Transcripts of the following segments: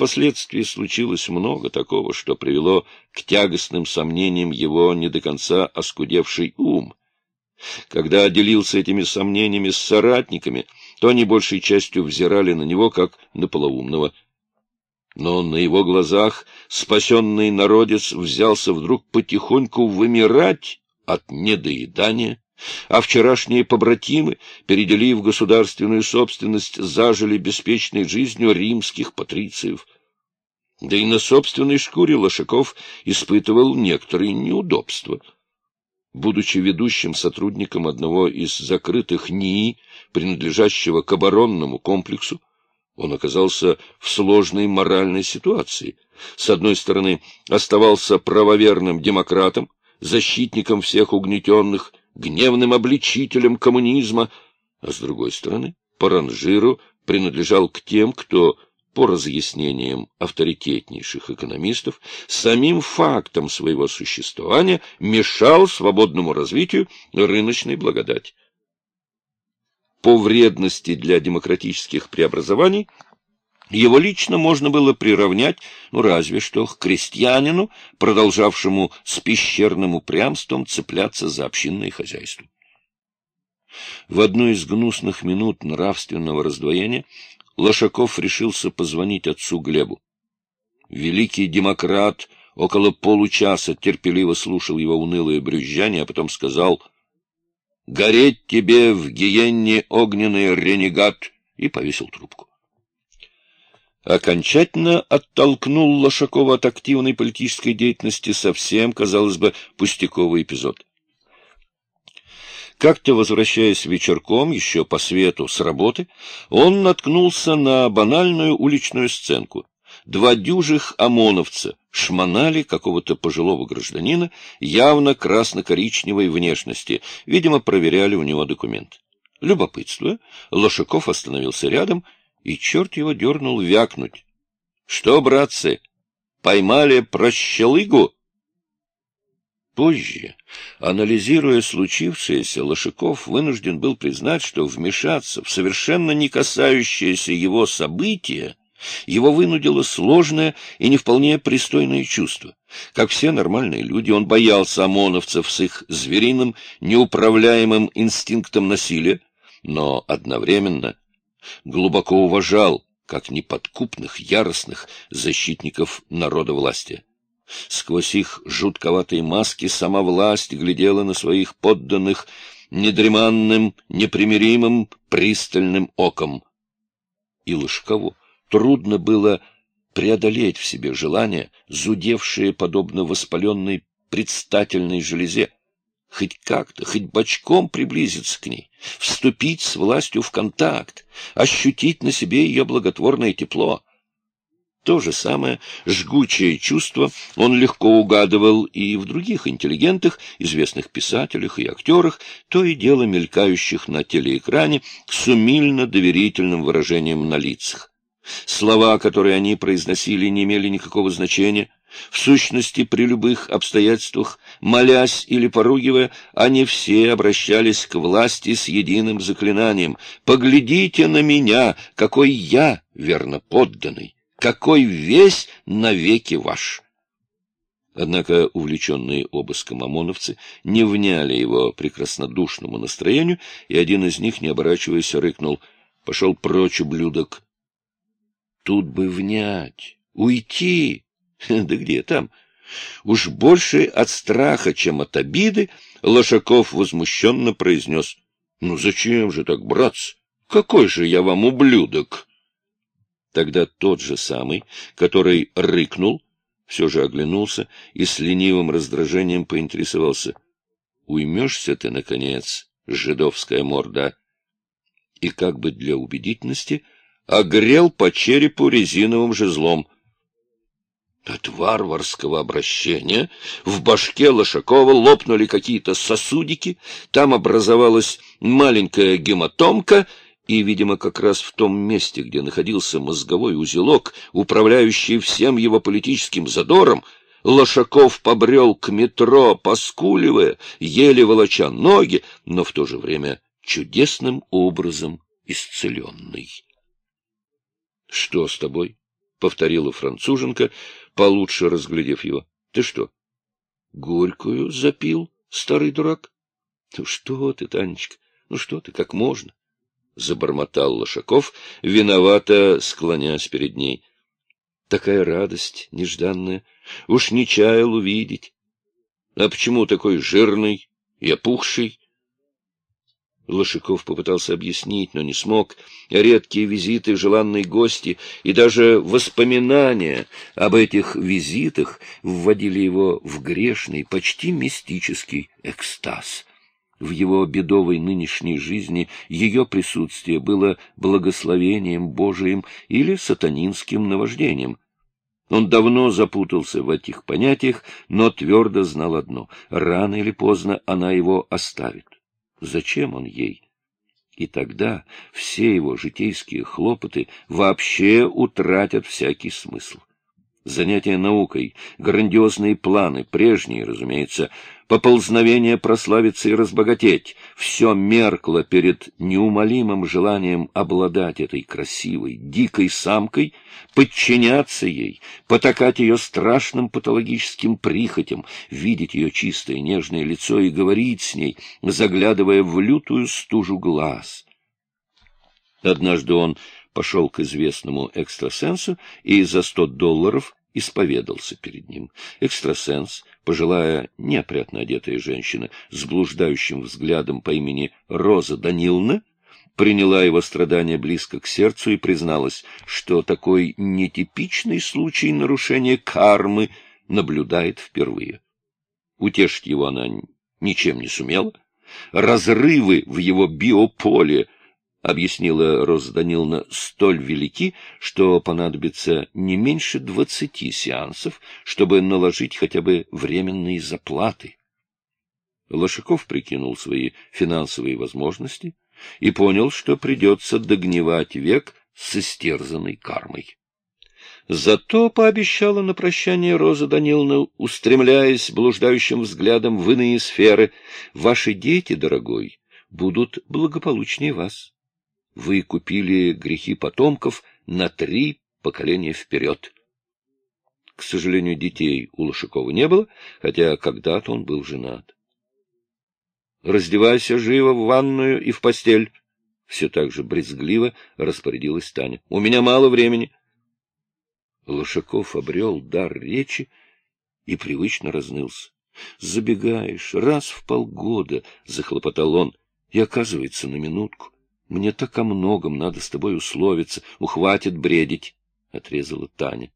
впоследствии случилось много такого, что привело к тягостным сомнениям его не до конца оскудевший ум. Когда делился этими сомнениями с соратниками, то они большей частью взирали на него как на полоумного. Но на его глазах спасенный народец взялся вдруг потихоньку вымирать от недоедания, а вчерашние побратимы, переделив государственную собственность, зажили беспечной жизнью римских патрициев. Да и на собственной шкуре Лошаков испытывал некоторые неудобства. Будучи ведущим сотрудником одного из закрытых НИИ, принадлежащего к оборонному комплексу, он оказался в сложной моральной ситуации. С одной стороны, оставался правоверным демократом, защитником всех угнетенных, гневным обличителем коммунизма, а с другой стороны, по ранжиру принадлежал к тем, кто, по разъяснениям авторитетнейших экономистов, самим фактом своего существования мешал свободному развитию рыночной благодати. По вредности для демократических преобразований – его лично можно было приравнять, ну, разве что к крестьянину, продолжавшему с пещерным упрямством цепляться за общинное хозяйство. В одну из гнусных минут нравственного раздвоения Лошаков решился позвонить отцу Глебу. Великий демократ около получаса терпеливо слушал его унылое брюзжание, а потом сказал «Гореть тебе в гиенне огненный ренегат!» и повесил трубку окончательно оттолкнул Лошакова от активной политической деятельности совсем, казалось бы, пустяковый эпизод. Как-то, возвращаясь вечерком, еще по свету с работы, он наткнулся на банальную уличную сценку. Два дюжих ОМОНовца шмонали какого-то пожилого гражданина явно красно-коричневой внешности, видимо, проверяли у него документ. Любопытствуя, Лошаков остановился рядом и черт его дернул вякнуть. — Что, братцы, поймали прощелыгу? Позже, анализируя случившееся, Лошаков вынужден был признать, что вмешаться в совершенно не касающееся его событие его вынудило сложное и не вполне пристойное чувство. Как все нормальные люди, он боялся ОМОНовцев с их звериным, неуправляемым инстинктом насилия, но одновременно глубоко уважал как неподкупных, яростных защитников народа власти. Сквозь их жутковатые маски сама власть глядела на своих подданных недреманным, непримиримым, пристальным оком. И Лышкову трудно было преодолеть в себе желание, зудевшее, подобно воспаленной предстательной железе, хоть как-то, хоть бочком приблизиться к ней, вступить с властью в контакт, ощутить на себе ее благотворное тепло. То же самое жгучее чувство он легко угадывал и в других интеллигентах, известных писателях и актерах, то и дело мелькающих на телеэкране с умильно-доверительным выражением на лицах. Слова, которые они произносили, не имели никакого значения — в сущности, при любых обстоятельствах, молясь или поругивая, они все обращались к власти с единым заклинанием. «Поглядите на меня, какой я верно подданный, какой весь навеки ваш!» Однако увлеченные обыском ОМОНовцы не вняли его прекраснодушному настроению, и один из них, не оборачиваясь, рыкнул «Пошел прочь, ублюдок!» Тут бы внять, уйти, Да где там? Уж больше от страха, чем от обиды, Лошаков возмущенно произнес. — Ну зачем же так, братцы? Какой же я вам ублюдок? Тогда тот же самый, который рыкнул, все же оглянулся и с ленивым раздражением поинтересовался. — Уймешься ты, наконец, жидовская морда? И как бы для убедительности огрел по черепу резиновым жезлом — от варварского обращения в башке Лошакова лопнули какие-то сосудики, там образовалась маленькая гематомка, и, видимо, как раз в том месте, где находился мозговой узелок, управляющий всем его политическим задором, Лошаков побрел к метро, поскуливая, еле волоча ноги, но в то же время чудесным образом исцеленный. — Что с тобой? Повторила француженка, получше разглядев его. — Ты что, горькую запил, старый дурак? — Ну что ты, Танечка, ну что ты, как можно? — забормотал Лошаков, виновато склонясь перед ней. Такая радость нежданная, уж не чаял увидеть. А почему такой жирный и опухший? Лошаков попытался объяснить, но не смог. Редкие визиты желанной гости и даже воспоминания об этих визитах вводили его в грешный, почти мистический экстаз. В его бедовой нынешней жизни ее присутствие было благословением Божиим или сатанинским наваждением. Он давно запутался в этих понятиях, но твердо знал одно — рано или поздно она его оставит. Зачем он ей? И тогда все его житейские хлопоты вообще утратят всякий смысл. Занятия наукой, грандиозные планы, прежние, разумеется, поползновение прославиться и разбогатеть — все меркло перед неумолимым желанием обладать этой красивой, дикой самкой, подчиняться ей, потакать ее страшным патологическим прихотям, видеть ее чистое нежное лицо и говорить с ней, заглядывая в лютую стужу глаз. Однажды он пошел к известному экстрасенсу и за сто долларов исповедался перед ним. Экстрасенс, пожилая, неопрятно одетая женщина с блуждающим взглядом по имени Роза Даниловна, приняла его страдания близко к сердцу и призналась, что такой нетипичный случай нарушения кармы наблюдает впервые. Утешить его она ничем не сумела. Разрывы в его биополе —— объяснила Роза Даниловна, — столь велики, что понадобится не меньше двадцати сеансов, чтобы наложить хотя бы временные заплаты. Лошаков прикинул свои финансовые возможности и понял, что придется догнивать век с истерзанной кармой. Зато пообещала на прощание Роза Даниловна, устремляясь блуждающим взглядом в иные сферы, «Ваши дети, дорогой, будут благополучнее вас вы купили грехи потомков на три поколения вперед. К сожалению, детей у Лошакова не было, хотя когда-то он был женат. «Раздевайся живо в ванную и в постель», — все так же брезгливо распорядилась Таня. «У меня мало времени». Лошаков обрел дар речи и привычно разнылся. «Забегаешь раз в полгода», — захлопотал он, — «и оказывается на минутку. Мне так о многом надо с тобой условиться, ухватит бредить, — отрезала Таня.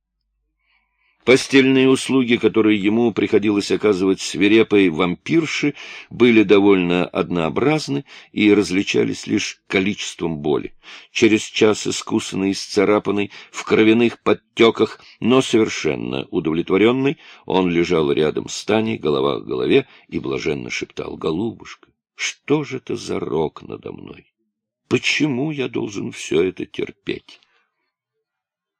Постельные услуги, которые ему приходилось оказывать свирепой вампирши, были довольно однообразны и различались лишь количеством боли. Через час искусанный, исцарапанный, в кровяных подтеках, но совершенно удовлетворенный, он лежал рядом с Таней, голова к голове, и блаженно шептал «Голубушка, что же это за рок надо мной?» Почему я должен все это терпеть?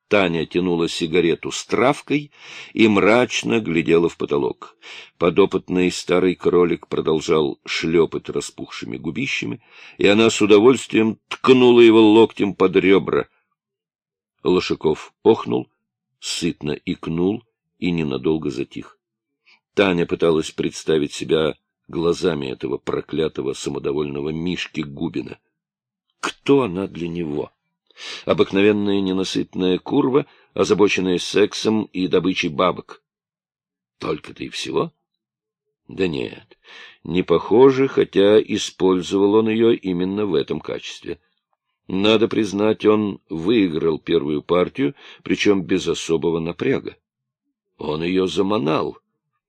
Таня тянула сигарету с травкой и мрачно глядела в потолок. Подопытный старый кролик продолжал шлепать распухшими губищами, и она с удовольствием ткнула его локтем под ребра. Лошаков охнул, сытно икнул и ненадолго затих. Таня пыталась представить себя глазами этого проклятого самодовольного Мишки Губина. Кто она для него? Обыкновенная ненасытная курва, озабоченная сексом и добычей бабок. Только-то и всего? Да нет, не похоже, хотя использовал он ее именно в этом качестве. Надо признать, он выиграл первую партию, причем без особого напряга. Он ее заманал.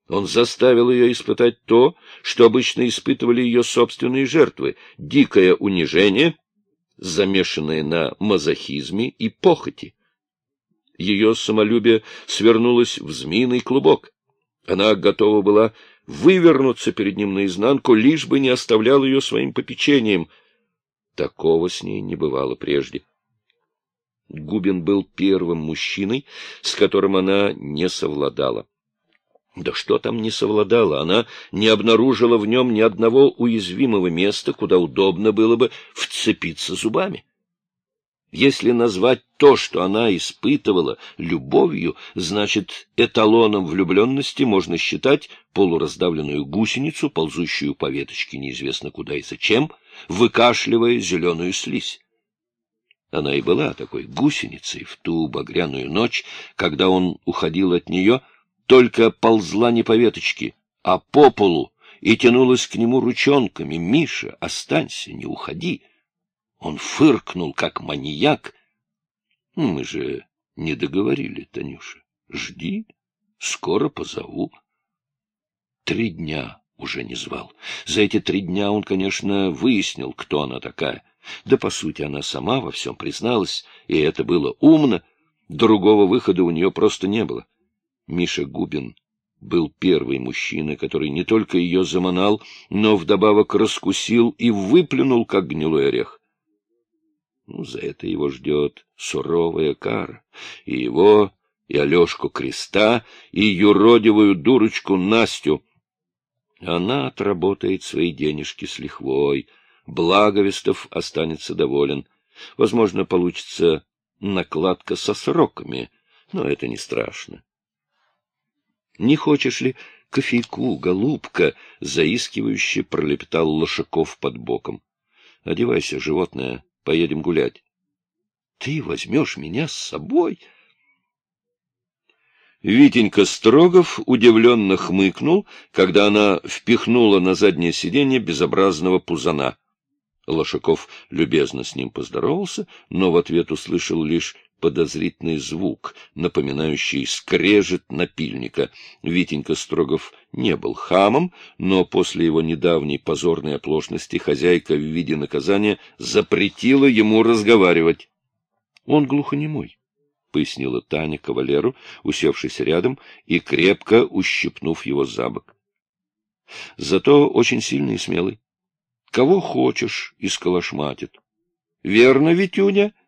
Он заставил ее испытать то, что обычно испытывали ее собственные жертвы — дикое унижение — замешанная на мазохизме и похоти. Ее самолюбие свернулось в змеиный клубок. Она готова была вывернуться перед ним наизнанку, лишь бы не оставлял ее своим попечением. Такого с ней не бывало прежде. Губин был первым мужчиной, с которым она не совладала. Да что там не совладала, она не обнаружила в нем ни одного уязвимого места, куда удобно было бы вцепиться зубами. Если назвать то, что она испытывала, любовью, значит, эталоном влюбленности можно считать полураздавленную гусеницу, ползущую по веточке неизвестно куда и зачем, выкашливая зеленую слизь. Она и была такой гусеницей в ту багряную ночь, когда он уходил от нее, только ползла не по веточке, а по полу, и тянулась к нему ручонками. «Миша, останься, не уходи!» Он фыркнул, как маньяк. Мы же не договорили, Танюша. Жди, скоро позову. Три дня уже не звал. За эти три дня он, конечно, выяснил, кто она такая. Да, по сути, она сама во всем призналась, и это было умно. Другого выхода у нее просто не было. Миша Губин был первый мужчина, который не только ее заманал, но вдобавок раскусил и выплюнул, как гнилой орех. Ну, за это его ждет суровая кара. И его, и Алешку Креста, и юродивую дурочку Настю. Она отработает свои денежки с лихвой. Благовестов останется доволен. Возможно, получится накладка со сроками, но это не страшно. Не хочешь ли кофейку, голубка? — заискивающе пролепетал Лошаков под боком. — Одевайся, животное, поедем гулять. — Ты возьмешь меня с собой? Витенька Строгов удивленно хмыкнул, когда она впихнула на заднее сиденье безобразного пузана. Лошаков любезно с ним поздоровался, но в ответ услышал лишь подозрительный звук, напоминающий скрежет напильника. Витенька Строгов не был хамом, но после его недавней позорной оплошности хозяйка в виде наказания запретила ему разговаривать. — Он глухонемой, — пояснила Таня кавалеру, усевшись рядом и крепко ущипнув его за бок. — Зато очень сильный и смелый. Кого хочешь, исколошматит. — Верно, Витюня? —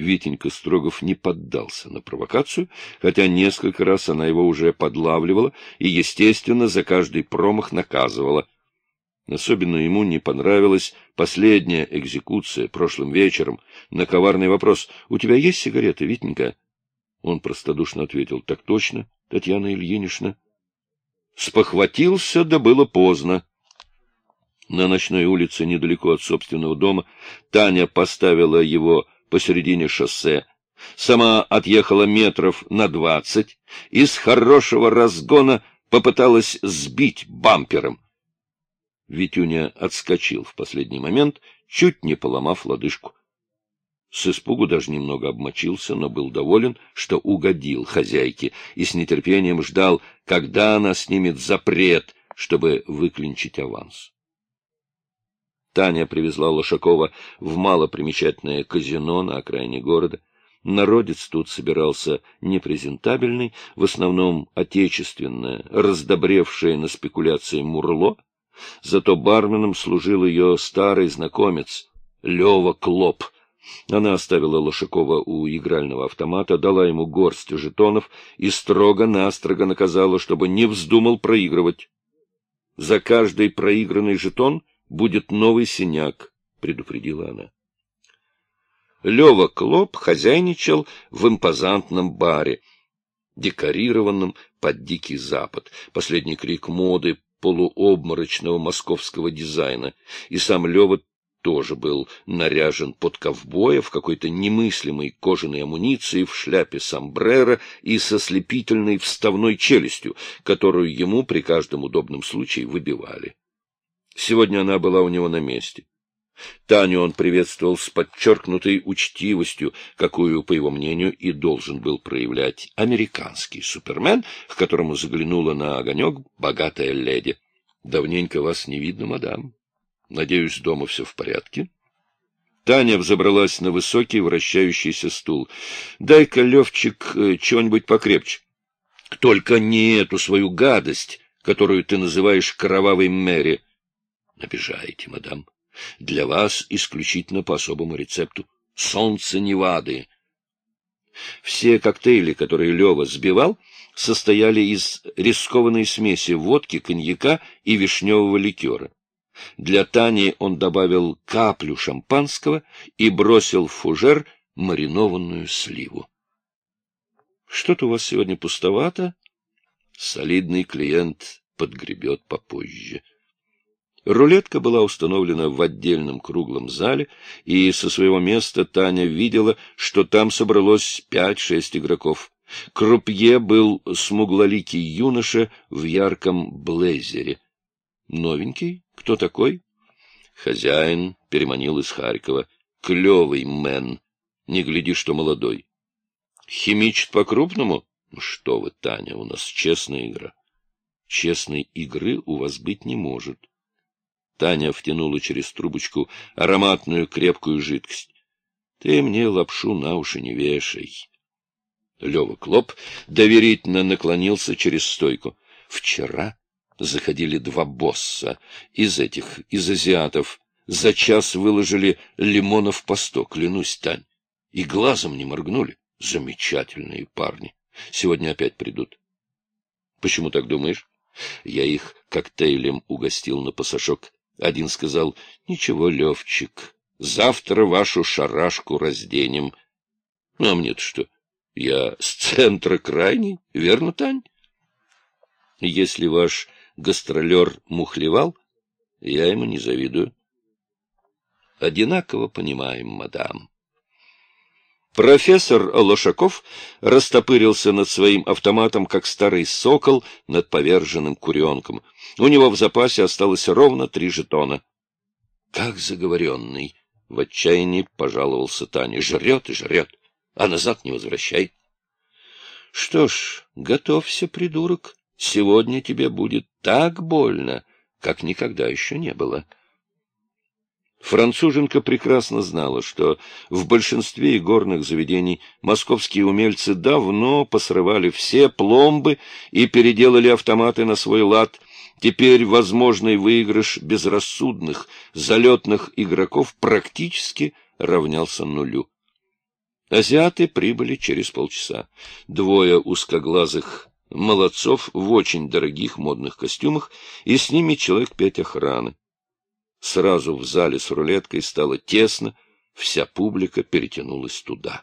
Витенька Строгов не поддался на провокацию, хотя несколько раз она его уже подлавливала и, естественно, за каждый промах наказывала. Особенно ему не понравилась последняя экзекуция прошлым вечером на коварный вопрос «У тебя есть сигареты, Витенька?» Он простодушно ответил «Так точно, Татьяна Ильинична». Спохватился, да было поздно. На ночной улице, недалеко от собственного дома, Таня поставила его посередине шоссе, сама отъехала метров на двадцать и с хорошего разгона попыталась сбить бампером. Витюня отскочил в последний момент, чуть не поломав лодыжку. С испугу даже немного обмочился, но был доволен, что угодил хозяйке, и с нетерпением ждал, когда она снимет запрет, чтобы выклинчить аванс. Таня привезла Лошакова в малопримечательное казино на окраине города. Народец тут собирался непрезентабельный, в основном отечественное, раздобревшее на спекуляции Мурло. Зато барменом служил ее старый знакомец Лева Клоп. Она оставила Лошакова у игрального автомата, дала ему горсть жетонов и строго-настрого наказала, чтобы не вздумал проигрывать. За каждый проигранный жетон будет новый синяк, — предупредила она. Лева Клоп хозяйничал в импозантном баре, декорированном под Дикий Запад, последний крик моды полуобморочного московского дизайна, и сам Лева тоже был наряжен под ковбоя в какой-то немыслимой кожаной амуниции, в шляпе сомбреро и со слепительной вставной челюстью, которую ему при каждом удобном случае выбивали. Сегодня она была у него на месте. Таню он приветствовал с подчеркнутой учтивостью, какую, по его мнению, и должен был проявлять американский супермен, к которому заглянула на огонек богатая леди. — Давненько вас не видно, мадам. Надеюсь, дома все в порядке? Таня взобралась на высокий вращающийся стул. — Дай-ка, Левчик, э, чего-нибудь покрепче. — Только не эту свою гадость, которую ты называешь кровавой Мэри. — Обижаете, мадам. Для вас исключительно по особому рецепту. Солнце Невады. Все коктейли, которые Лева сбивал, состояли из рискованной смеси водки, коньяка и вишневого ликера. Для Тани он добавил каплю шампанского и бросил в фужер маринованную сливу. — Что-то у вас сегодня пустовато? Солидный клиент подгребет попозже. Рулетка была установлена в отдельном круглом зале, и со своего места Таня видела, что там собралось пять-шесть игроков. Крупье был смуглоликий юноша в ярком блейзере. Новенький? Кто такой? Хозяин переманил из Харькова. Клевый мэн. Не гляди, что молодой. Химичит по-крупному? Что вы, Таня, у нас честная игра. Честной игры у вас быть не может. Таня втянула через трубочку ароматную крепкую жидкость. Ты мне лапшу на уши не вешай. Лева Клоп доверительно наклонился через стойку. Вчера заходили два босса из этих, из азиатов. За час выложили лимонов по сто, клянусь, Тань. И глазом не моргнули. Замечательные парни. Сегодня опять придут. Почему так думаешь? Я их коктейлем угостил на пасашок. Один сказал, ничего, Левчик, завтра вашу шарашку разденем. Ну, а мне-то что? Я с центра крайний, верно, Тань? Если ваш гастролер мухлевал, я ему не завидую. Одинаково понимаем, мадам. Профессор Лошаков растопырился над своим автоматом, как старый сокол над поверженным куренком. У него в запасе осталось ровно три жетона. — Как заговоренный! — в отчаянии пожаловался Таня. — Жрет и жрет а назад не возвращай. Что ж, готовься, придурок, сегодня тебе будет так больно, как никогда еще не было. Француженка прекрасно знала, что в большинстве игорных заведений московские умельцы давно посрывали все пломбы и переделали автоматы на свой лад. Теперь возможный выигрыш безрассудных, залетных игроков практически равнялся нулю. Азиаты прибыли через полчаса. Двое узкоглазых молодцов в очень дорогих модных костюмах, и с ними человек пять охраны. Сразу в зале с рулеткой стало тесно, вся публика перетянулась туда.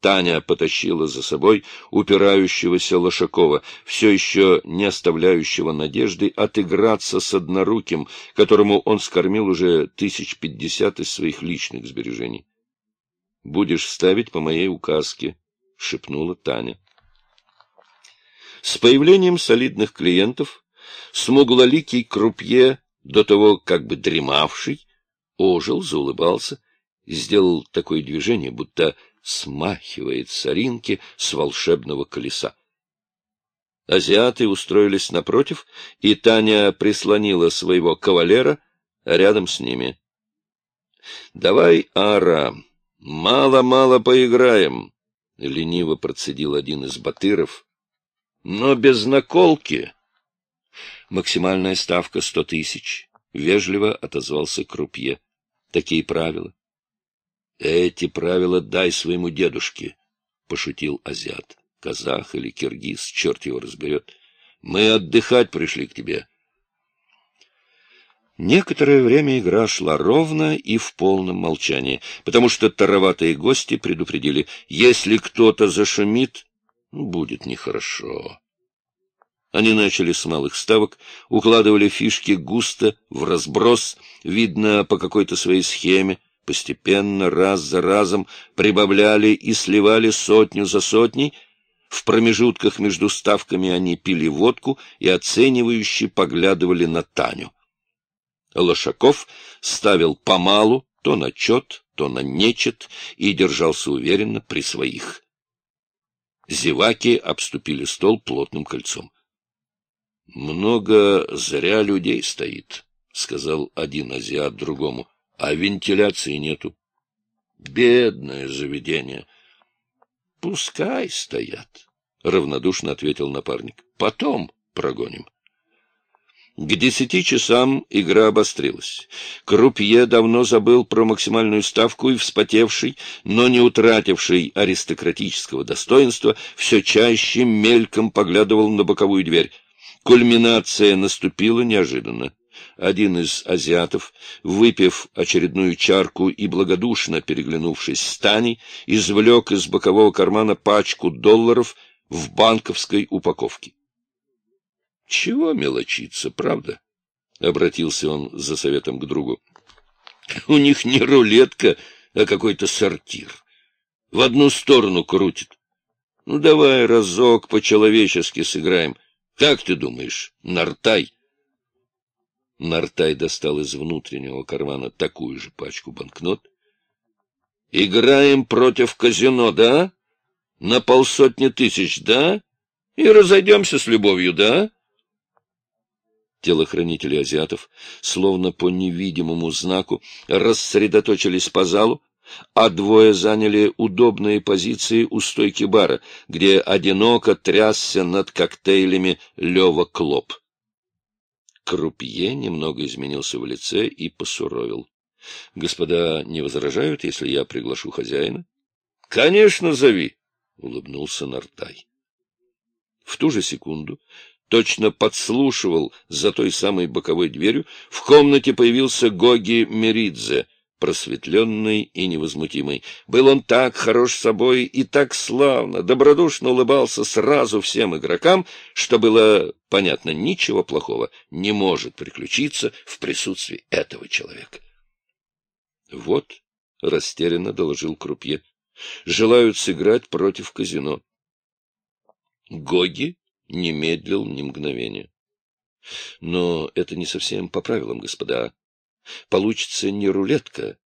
Таня потащила за собой упирающегося Лошакова, все еще не оставляющего надежды отыграться с одноруким, которому он скормил уже тысяч пятьдесят из своих личных сбережений. — Будешь ставить по моей указке, — шепнула Таня. С появлением солидных клиентов смуглоликий крупье, до того как бы дремавший, ожил, заулыбался и сделал такое движение, будто смахивает соринки с волшебного колеса. Азиаты устроились напротив, и Таня прислонила своего кавалера рядом с ними. — Давай, Ара, Мало-мало поиграем, — лениво процедил один из батыров. — Но без наколки. Максимальная ставка сто тысяч, — вежливо отозвался Крупье. Такие правила. — Эти правила дай своему дедушке, — пошутил азиат. Казах или киргиз, черт его разберет. Мы отдыхать пришли к тебе. — Некоторое время игра шла ровно и в полном молчании, потому что тароватые гости предупредили, если кто-то зашумит, будет нехорошо. Они начали с малых ставок, укладывали фишки густо, в разброс, видно, по какой-то своей схеме, постепенно, раз за разом, прибавляли и сливали сотню за сотней. В промежутках между ставками они пили водку и оценивающе поглядывали на Таню. Лошаков ставил помалу, то на чет, то на нечет, и держался уверенно при своих. Зеваки обступили стол плотным кольцом. — Много зря людей стоит, — сказал один азиат другому, — а вентиляции нету. Бедное заведение. — Пускай стоят, — равнодушно ответил напарник. — Потом прогоним. К десяти часам игра обострилась. Крупье давно забыл про максимальную ставку и вспотевший, но не утративший аристократического достоинства, все чаще мельком поглядывал на боковую дверь. Кульминация наступила неожиданно. Один из азиатов, выпив очередную чарку и благодушно переглянувшись с Таней, извлек из бокового кармана пачку долларов в банковской упаковке. — Чего мелочиться, правда? — обратился он за советом к другу. — У них не рулетка, а какой-то сортир. В одну сторону крутит. Ну, давай разок по-человечески сыграем. Как ты думаешь, Нартай? Нартай достал из внутреннего кармана такую же пачку банкнот. Играем против казино, да? На полсотни тысяч, да? И разойдемся с любовью, да? Телохранители азиатов, словно по невидимому знаку, рассредоточились по залу, а двое заняли удобные позиции у стойки бара, где одиноко трясся над коктейлями Лева Клоп. Крупье немного изменился в лице и посуровил. — Господа не возражают, если я приглашу хозяина? — Конечно, зови! — улыбнулся Нартай. В ту же секунду, точно подслушивал за той самой боковой дверью, в комнате появился Гоги Меридзе, просветленный и невозмутимый. Был он так хорош собой и так славно, добродушно улыбался сразу всем игрокам, что было понятно, ничего плохого не может приключиться в присутствии этого человека. — Вот, — растерянно доложил Крупье, — желают сыграть против казино. Гоги не медлил ни мгновения. — Но это не совсем по правилам, господа. Получится не рулетка,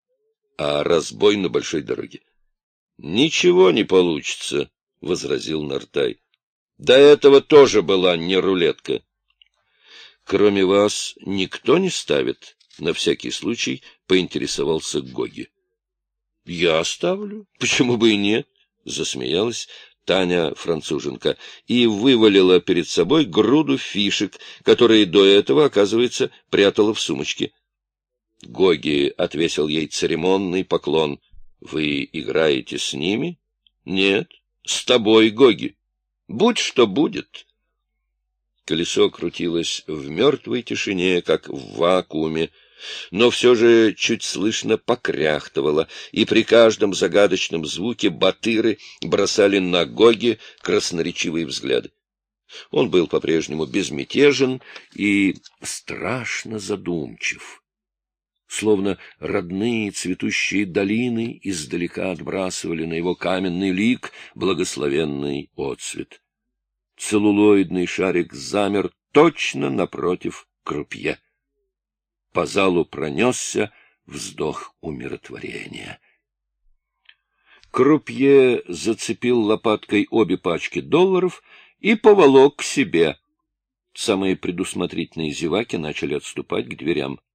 а разбой на большой дороге. — Ничего не получится, — возразил Нартай. — До этого тоже была не рулетка. — Кроме вас никто не ставит? — на всякий случай поинтересовался Гоги. — Я ставлю. Почему бы и нет? — засмеялась Таня француженка, и вывалила перед собой груду фишек, которые до этого, оказывается, прятала в сумочке. Гоги отвесил ей церемонный поклон. — Вы играете с ними? — Нет, с тобой, Гоги. Будь что будет. Колесо крутилось в мертвой тишине, как в вакууме, но все же чуть слышно покряхтывало, и при каждом загадочном звуке батыры бросали на Гоги красноречивые взгляды. Он был по-прежнему безмятежен и страшно задумчив словно родные цветущие долины издалека отбрасывали на его каменный лик благословенный отцвет. Целлулоидный шарик замер точно напротив крупье. По залу пронесся вздох умиротворения. Крупье зацепил лопаткой обе пачки долларов и поволок к себе. Самые предусмотрительные зеваки начали отступать к дверям. —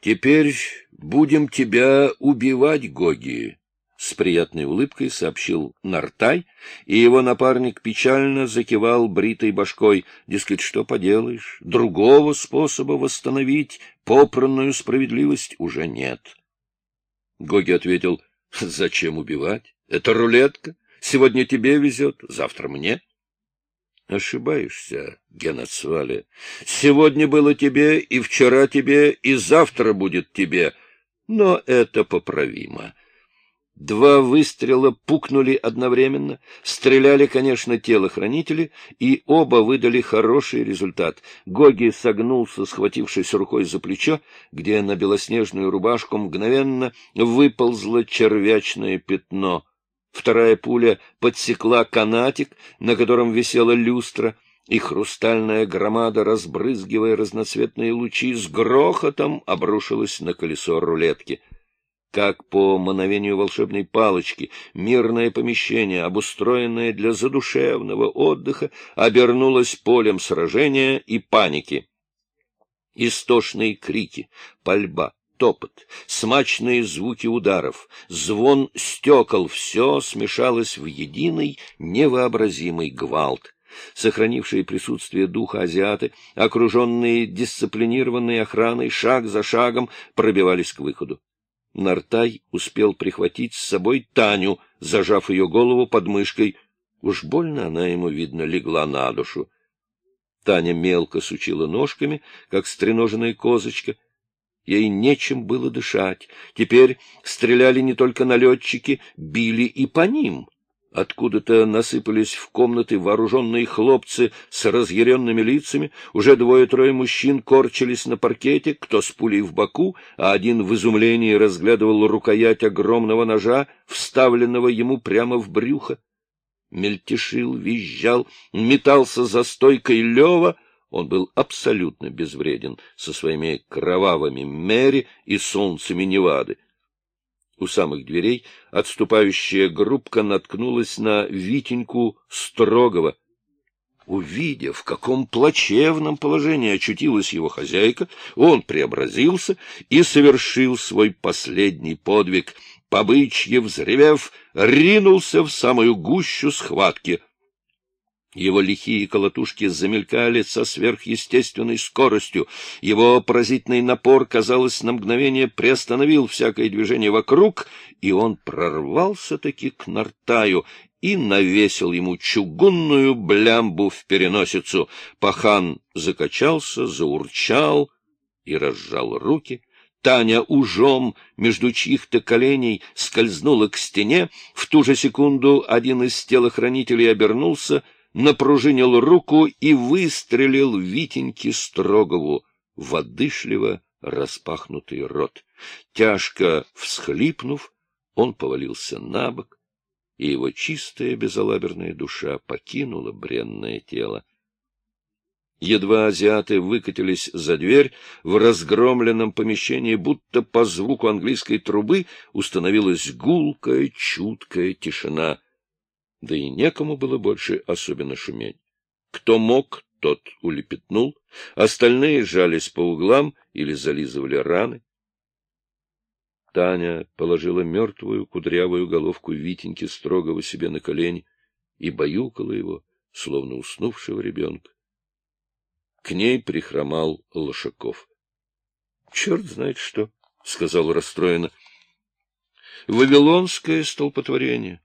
Теперь будем тебя убивать, Гоги, — с приятной улыбкой сообщил Нартай, и его напарник печально закивал бритой башкой. Дескать, что поделаешь, другого способа восстановить попранную справедливость уже нет. Гоги ответил, — Зачем убивать? Это рулетка. Сегодня тебе везет, завтра мне. Ошибаешься, Генацвале. Сегодня было тебе, и вчера тебе, и завтра будет тебе. Но это поправимо. Два выстрела пукнули одновременно. Стреляли, конечно, телохранители, и оба выдали хороший результат. Гоги согнулся, схватившись рукой за плечо, где на белоснежную рубашку мгновенно выползло червячное пятно — Вторая пуля подсекла канатик, на котором висела люстра, и хрустальная громада, разбрызгивая разноцветные лучи, с грохотом обрушилась на колесо рулетки. Как по мановению волшебной палочки, мирное помещение, обустроенное для задушевного отдыха, обернулось полем сражения и паники. Истошные крики, пальба, топот, смачные звуки ударов, звон стекол — все смешалось в единый невообразимый гвалт. Сохранившие присутствие духа азиаты, окруженные дисциплинированной охраной, шаг за шагом пробивались к выходу. Нартай успел прихватить с собой Таню, зажав ее голову под мышкой. Уж больно она ему, видно, легла на душу. Таня мелко сучила ножками, как стреноженная козочка. Ей нечем было дышать. Теперь стреляли не только налетчики, били и по ним. Откуда-то насыпались в комнаты вооруженные хлопцы с разъяренными лицами. Уже двое-трое мужчин корчились на паркете, кто с пулей в боку, а один в изумлении разглядывал рукоять огромного ножа, вставленного ему прямо в брюхо. Мельтешил, визжал, метался за стойкой Лева. Он был абсолютно безвреден со своими кровавыми Мэри и солнцами Невады. У самых дверей отступающая группка наткнулась на Витеньку Строгова. Увидев, в каком плачевном положении очутилась его хозяйка, он преобразился и совершил свой последний подвиг. Побычье, взревев, ринулся в самую гущу схватки — его лихие колотушки замелькали со сверхъестественной скоростью. Его поразительный напор, казалось, на мгновение приостановил всякое движение вокруг, и он прорвался-таки к Нартаю и навесил ему чугунную блямбу в переносицу. Пахан закачался, заурчал и разжал руки. Таня ужом между чьих-то коленей скользнула к стене. В ту же секунду один из телохранителей обернулся — напружинил руку и выстрелил Витеньке Строгову в одышливо распахнутый рот. Тяжко всхлипнув, он повалился на бок, и его чистая безалаберная душа покинула бренное тело. Едва азиаты выкатились за дверь, в разгромленном помещении, будто по звуку английской трубы, установилась гулкая, чуткая тишина — да и некому было больше особенно шуметь. Кто мог, тот улепетнул, остальные жались по углам или зализывали раны. Таня положила мертвую кудрявую головку Витеньки строгого себе на колени и баюкала его, словно уснувшего ребенка. К ней прихромал Лошаков. — Черт знает что, — сказал расстроенно. — Вавилонское столпотворение.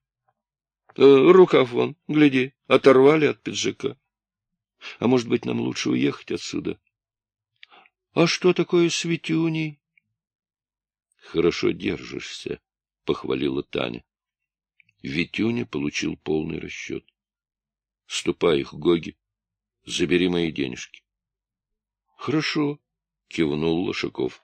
Э, рукав вон, гляди, оторвали от пиджака. А может быть, нам лучше уехать отсюда? А что такое Светюней? Хорошо держишься, — похвалила Таня. Витюня получил полный расчет. Ступай их, Гоги, забери мои денежки. — Хорошо, — кивнул Лошаков.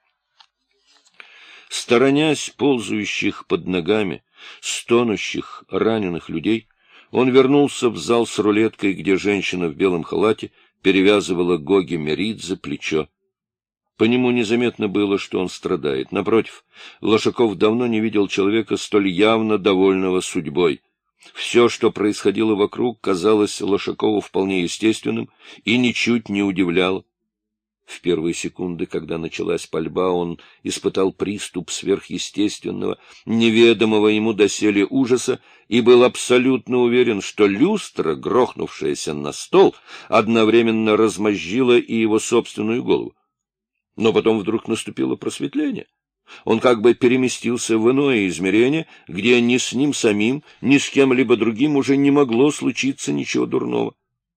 Сторонясь ползающих под ногами, стонущих, раненых людей, он вернулся в зал с рулеткой, где женщина в белом халате перевязывала Гоги Меридзе плечо. По нему незаметно было, что он страдает. Напротив, Лошаков давно не видел человека столь явно довольного судьбой. Все, что происходило вокруг, казалось Лошакову вполне естественным и ничуть не удивляло. В первые секунды, когда началась пальба, он испытал приступ сверхъестественного, неведомого ему доселе ужаса и был абсолютно уверен, что люстра, грохнувшаяся на стол, одновременно размозжила и его собственную голову. Но потом вдруг наступило просветление. Он как бы переместился в иное измерение, где ни с ним самим, ни с кем-либо другим уже не могло случиться ничего дурного.